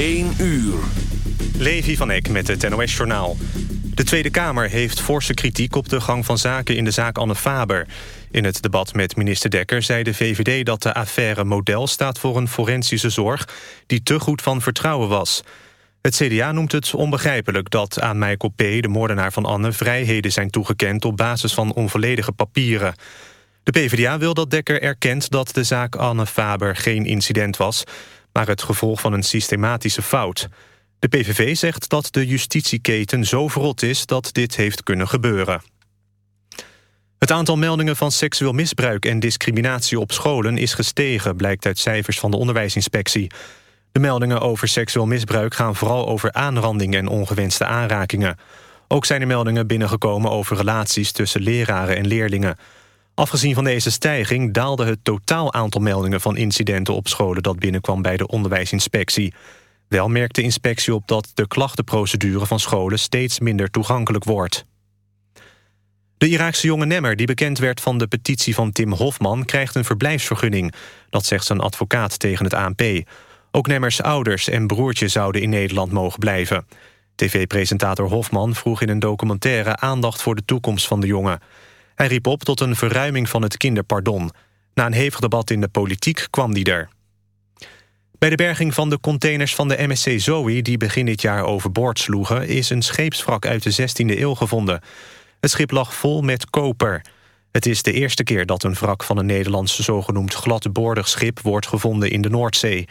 1 uur. Levi van Eck met het NOS-journaal. De Tweede Kamer heeft forse kritiek op de gang van zaken in de zaak Anne Faber. In het debat met minister Dekker zei de VVD dat de affaire model staat voor een forensische zorg die te goed van vertrouwen was. Het CDA noemt het onbegrijpelijk dat aan Michael P., de moordenaar van Anne, vrijheden zijn toegekend op basis van onvolledige papieren. De PvdA wil dat Dekker erkent dat de zaak Anne Faber geen incident was, maar het gevolg van een systematische fout. De PVV zegt dat de justitieketen zo verrot is dat dit heeft kunnen gebeuren. Het aantal meldingen van seksueel misbruik en discriminatie op scholen is gestegen, blijkt uit cijfers van de onderwijsinspectie. De meldingen over seksueel misbruik gaan vooral over aanranding en ongewenste aanrakingen. Ook zijn er meldingen binnengekomen over relaties tussen leraren en leerlingen. Afgezien van deze stijging daalde het totaal aantal meldingen van incidenten op scholen dat binnenkwam bij de onderwijsinspectie. Wel merkt de inspectie op dat de klachtenprocedure van scholen steeds minder toegankelijk wordt. De Iraakse jonge Nemmer, die bekend werd van de petitie van Tim Hofman... krijgt een verblijfsvergunning. Dat zegt zijn advocaat tegen het ANP. Ook Nemmers ouders en broertje zouden in Nederland mogen blijven. TV-presentator Hofman vroeg in een documentaire aandacht voor de toekomst van de jongen. Hij riep op tot een verruiming van het kinderpardon. Na een hevig debat in de politiek kwam die er. Bij de berging van de containers van de MSC Zoe... die begin dit jaar overboord sloegen... is een scheepswrak uit de 16e eeuw gevonden. Het schip lag vol met koper. Het is de eerste keer dat een wrak van een Nederlands... zogenoemd gladboordig schip wordt gevonden in de Noordzee.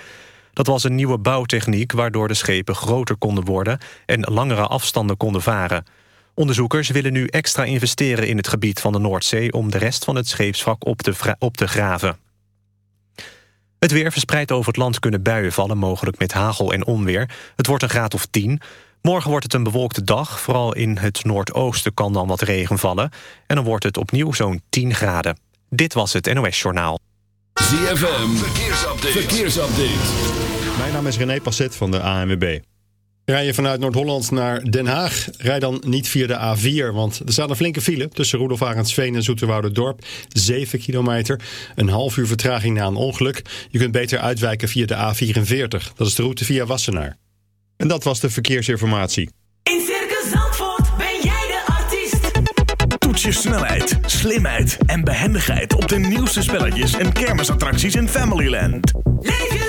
Dat was een nieuwe bouwtechniek... waardoor de schepen groter konden worden... en langere afstanden konden varen. Onderzoekers willen nu extra investeren in het gebied van de Noordzee... om de rest van het scheepswrak op te, op te graven. Het weer verspreid over het land kunnen buien vallen... mogelijk met hagel en onweer. Het wordt een graad of 10. Morgen wordt het een bewolkte dag. Vooral in het noordoosten kan dan wat regen vallen. En dan wordt het opnieuw zo'n 10 graden. Dit was het NOS Journaal. ZFM, verkeersupdate. verkeersupdate. Mijn naam is René Passet van de ANWB. Rij je vanuit Noord-Holland naar Den Haag, rij dan niet via de A4. Want er staat een flinke file tussen Roelof Arendsveen en Dorp, 7 kilometer, een half uur vertraging na een ongeluk. Je kunt beter uitwijken via de A44. Dat is de route via Wassenaar. En dat was de verkeersinformatie. In Circus Zandvoort ben jij de artiest. Toets je snelheid, slimheid en behendigheid op de nieuwste spelletjes en kermisattracties in Familyland. Leef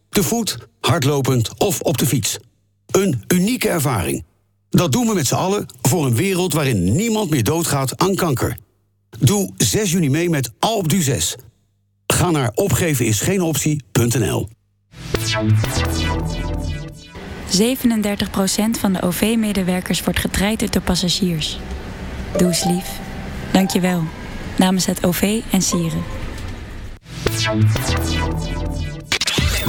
Te voet, hardlopend of op de fiets. Een unieke ervaring. Dat doen we met z'n allen voor een wereld waarin niemand meer doodgaat aan kanker. Doe 6 juni mee met Alpe d'Huez. Ga naar opgevenisgeenoptie.nl 37% van de OV-medewerkers wordt getraind door passagiers. Doe eens lief. Dank je wel. Namens het OV en Sieren.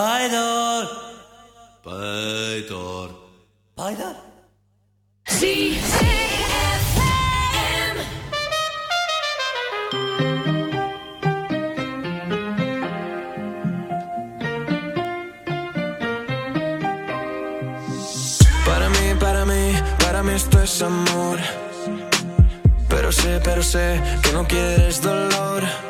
Paidor. Paidor. Paidor. Para mí, para mí, para mí esto es amor. Pero sé, pero sé que no quieres dolor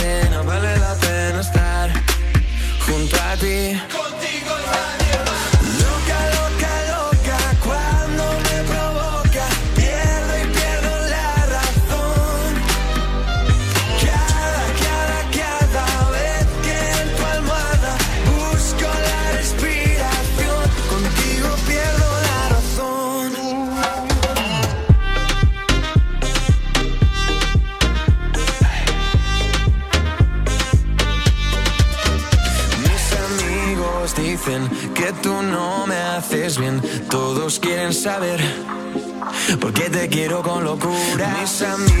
Mis amigos.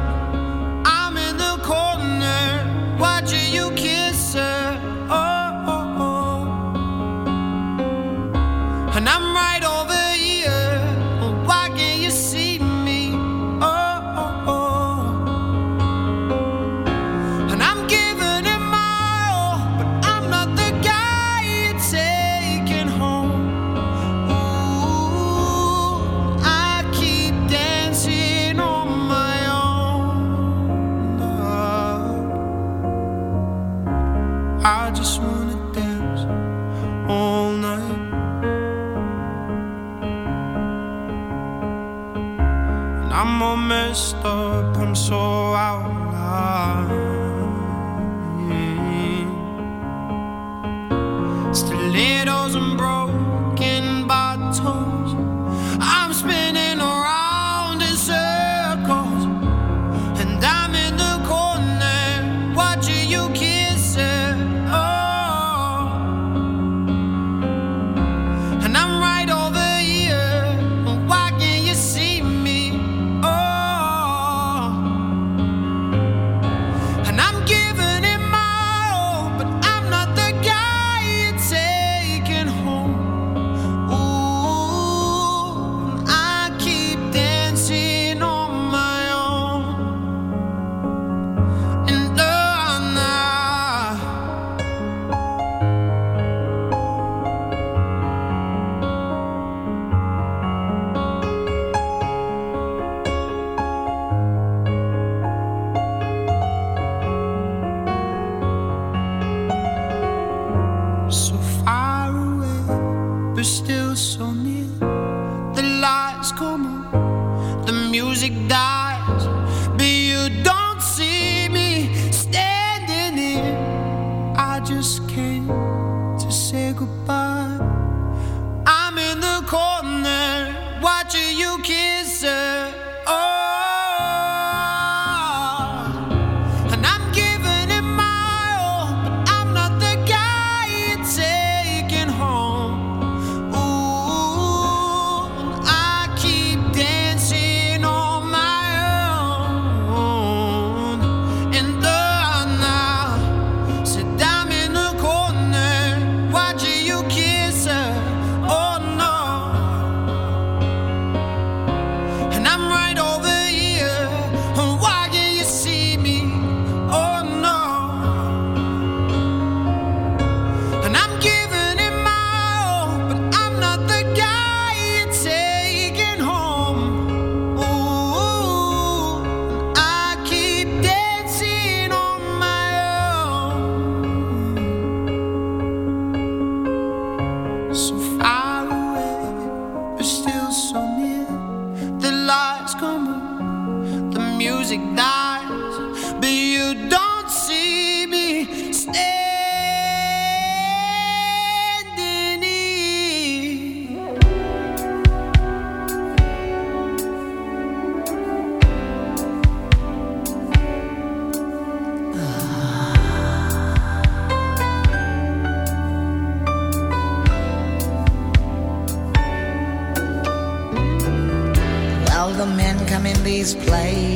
Please play.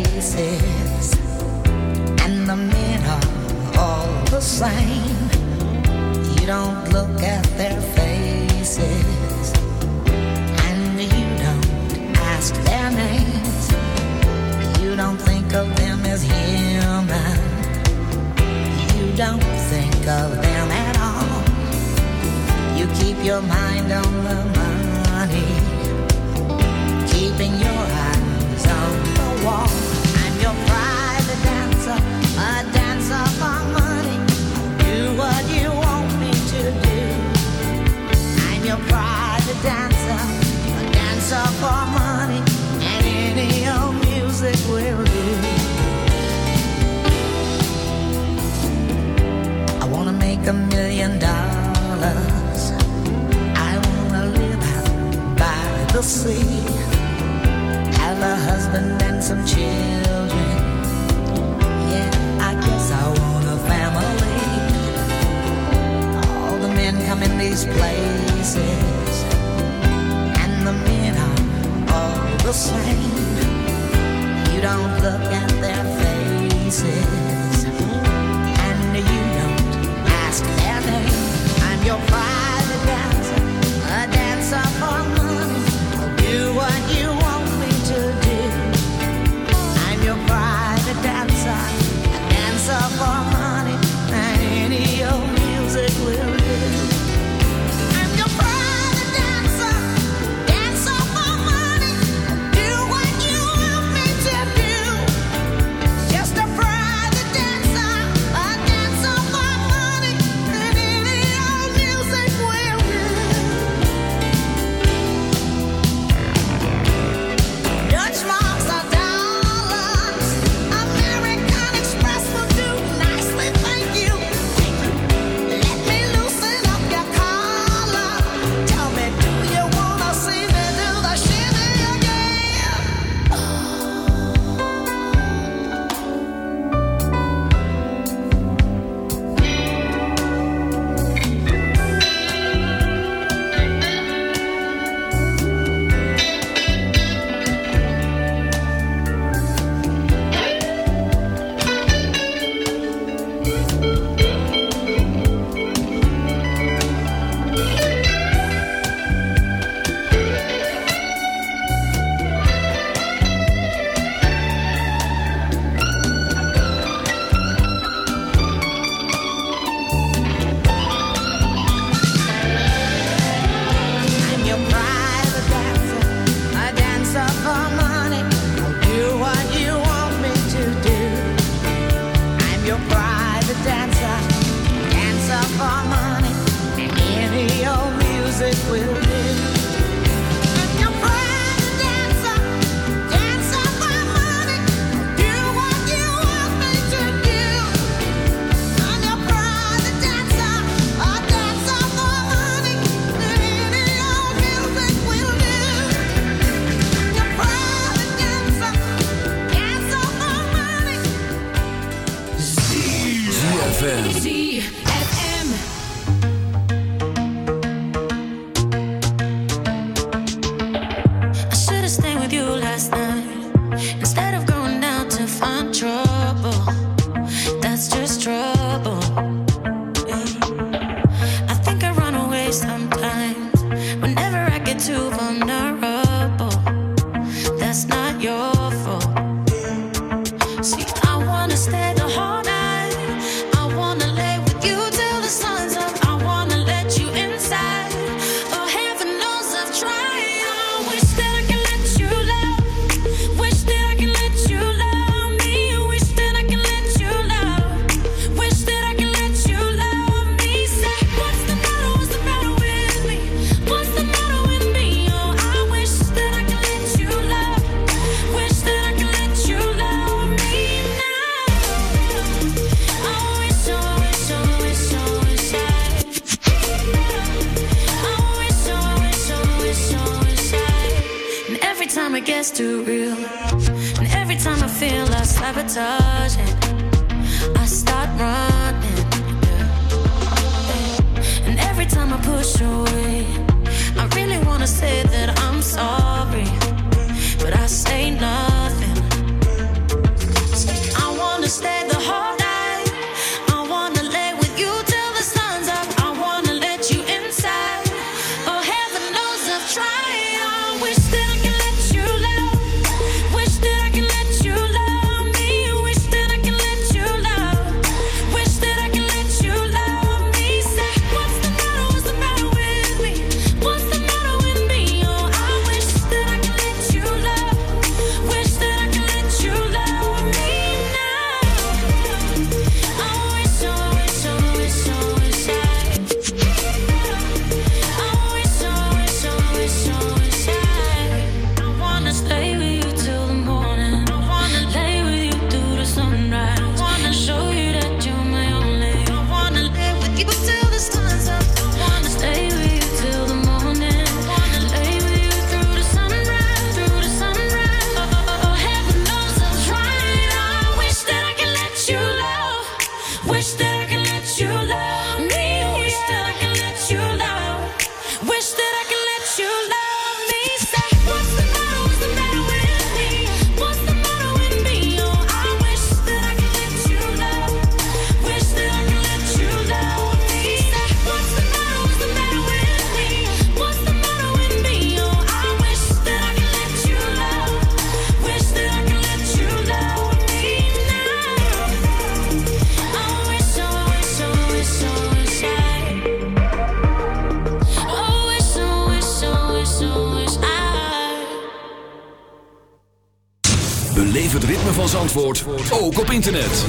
Internet.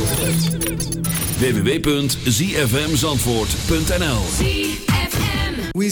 www.zfmzandvoort.nl We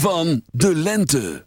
van de lente.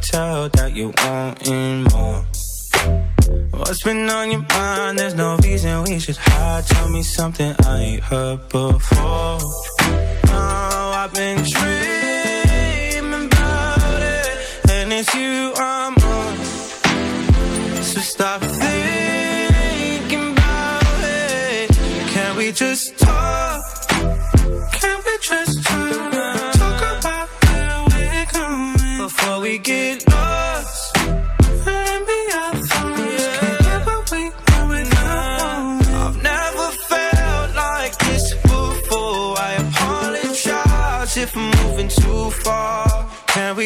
tell that you wanting more. What's been on your mind? There's no reason we should hide. Tell me something I ain't heard before. Oh, I've been dreaming about it, and it's you I'm on. So stop thinking about it. Can we just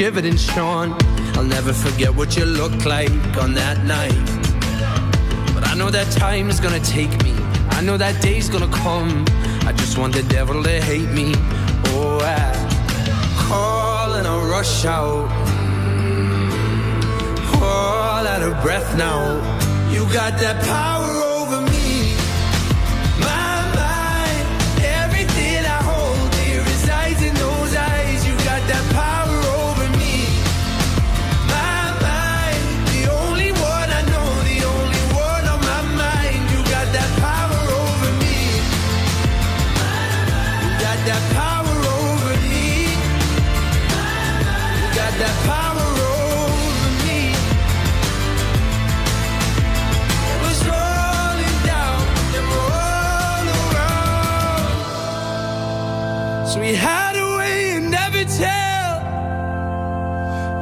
Shivered and shone. I'll never forget what you looked like on that night. But I know that time is gonna take me. I know that day's gonna come. I just want the devil to hate me. Oh, I call and I rush out. All out of breath now. You got that power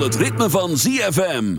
het ritme van ZFM.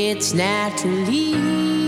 It's naturally.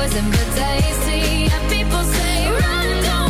poison but tasty. And people say, run, do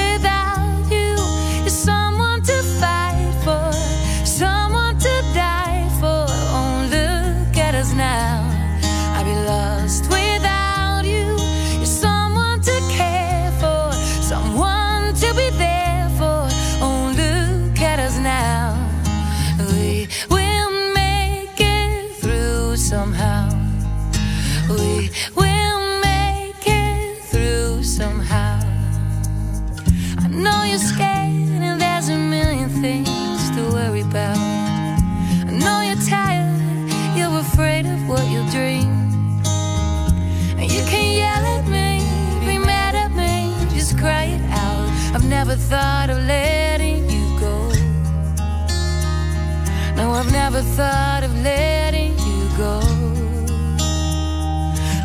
never thought of letting you go.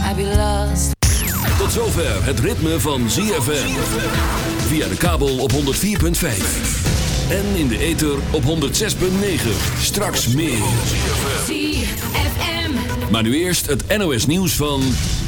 I'd be lost. Tot zover het ritme van ZFM. Via de kabel op 104.5. En in de ether op 106.9. Straks meer. ZFM. Maar nu eerst het NOS nieuws van...